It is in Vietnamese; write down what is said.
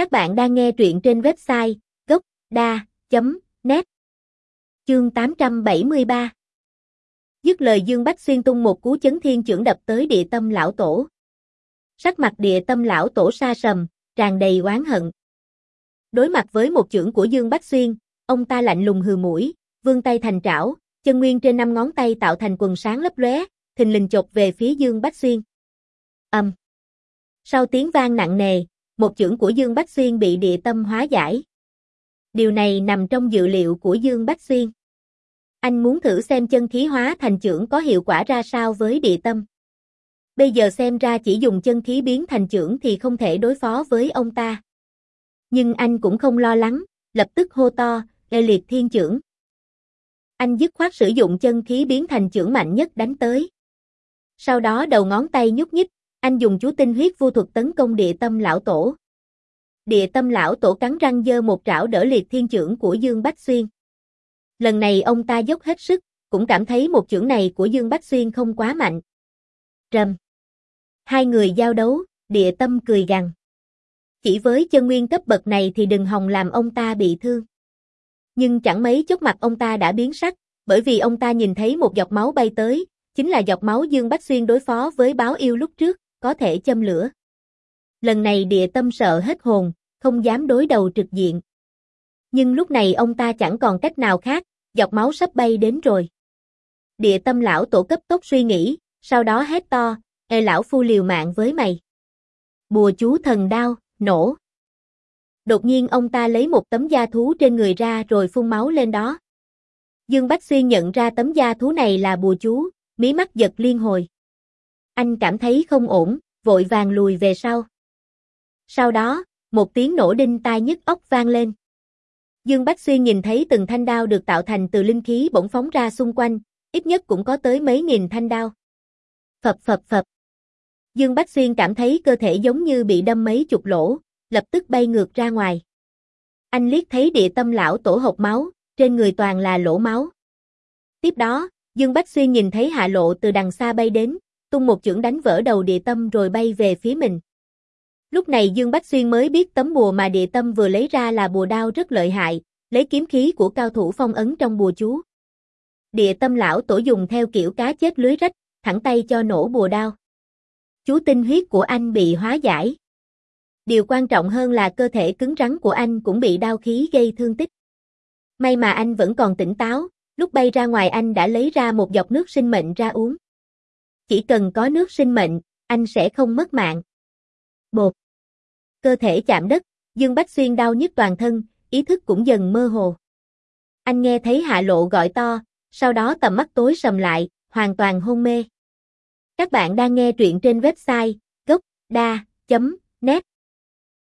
Các bạn đang nghe truyện trên website gocda.net Chương 873 Dứt lời Dương Bách xuyên tung một cú chấn thiên trưởng đập tới địa tâm lão tổ. Sắc mặt địa tâm lão tổ sa sầm, tràn đầy oán hận. Đối mặt với một chưởng của Dương Bách Xuyên, ông ta lạnh lùng hừ mũi, vươn tay thành trảo, chân nguyên trên năm ngón tay tạo thành quần sáng lấp lóe, thình lình chộp về phía Dương Bách Xuyên. Âm. Sau tiếng vang nặng nề, một chưởng của Dương Bách Xuyên bị địa tâm hóa giải. Điều này nằm trong dự liệu của Dương Bách Xuyên. Anh muốn thử xem chân khí hóa thành chưởng có hiệu quả ra sao với địa tâm. Bây giờ xem ra chỉ dùng chân khí biến thành chưởng thì không thể đối phó với ông ta. Nhưng anh cũng không lo lắng, lập tức hô to, lê liệt thiên chưởng. Anh dứt khoát sử dụng chân khí biến thành chưởng mạnh nhất đánh tới. Sau đó đầu ngón tay nhúc nhích, anh dùng chú tinh huyết vu thuật tấn công địa tâm lão tổ. Địa tâm lão tổ cắn răng dơ một trảo đỡ liệt thiên chưởng của Dương Bách Xuyên. Lần này ông ta dốc hết sức, cũng cảm thấy một chưởng này của Dương Bách Xuyên không quá mạnh. trầm Hai người giao đấu, địa tâm cười gằn. Chỉ với chân nguyên cấp bậc này thì đừng hòng làm ông ta bị thương. Nhưng chẳng mấy chốc mặt ông ta đã biến sắc, bởi vì ông ta nhìn thấy một giọt máu bay tới, chính là giọt máu Dương Bách Xuyên đối phó với báo yêu lúc trước, có thể châm lửa. Lần này địa tâm sợ hết hồn, không dám đối đầu trực diện. Nhưng lúc này ông ta chẳng còn cách nào khác, giọt máu sắp bay đến rồi. Địa tâm lão tổ cấp tốc suy nghĩ, sau đó hét to, Ê lão phu liều mạng với mày. Bùa chú thần đao, nổ. Đột nhiên ông ta lấy một tấm da thú trên người ra rồi phun máu lên đó. Dương Bách Xuyên nhận ra tấm da thú này là bùa chú, mí mắt giật liên hồi. Anh cảm thấy không ổn, vội vàng lùi về sau. Sau đó, một tiếng nổ đinh tai nhức óc vang lên. Dương Bách Xuyên nhìn thấy từng thanh đao được tạo thành từ linh khí bỗng phóng ra xung quanh, ít nhất cũng có tới mấy nghìn thanh đao. Phập phập phập. Dương Bách Xuyên cảm thấy cơ thể giống như bị đâm mấy chục lỗ, lập tức bay ngược ra ngoài. Anh liếc thấy địa tâm lão tổ hộc máu, trên người toàn là lỗ máu. Tiếp đó, Dương Bách Xuyên nhìn thấy hạ lộ từ đằng xa bay đến, tung một chưởng đánh vỡ đầu địa tâm rồi bay về phía mình. Lúc này Dương Bách Xuyên mới biết tấm bùa mà địa tâm vừa lấy ra là bùa đao rất lợi hại, lấy kiếm khí của cao thủ phong ấn trong bùa chú. Địa tâm lão tổ dùng theo kiểu cá chết lưới rách, thẳng tay cho nổ bùa đao. Chú tinh huyết của anh bị hóa giải. Điều quan trọng hơn là cơ thể cứng rắn của anh cũng bị đau khí gây thương tích. May mà anh vẫn còn tỉnh táo, lúc bay ra ngoài anh đã lấy ra một giọt nước sinh mệnh ra uống. Chỉ cần có nước sinh mệnh, anh sẽ không mất mạng. Bột. Cơ thể chạm đất, Dương Bách Xuyên đau nhức toàn thân, ý thức cũng dần mơ hồ. Anh nghe thấy hạ lộ gọi to, sau đó tầm mắt tối sầm lại, hoàn toàn hôn mê. Các bạn đang nghe truyện trên website gocda.net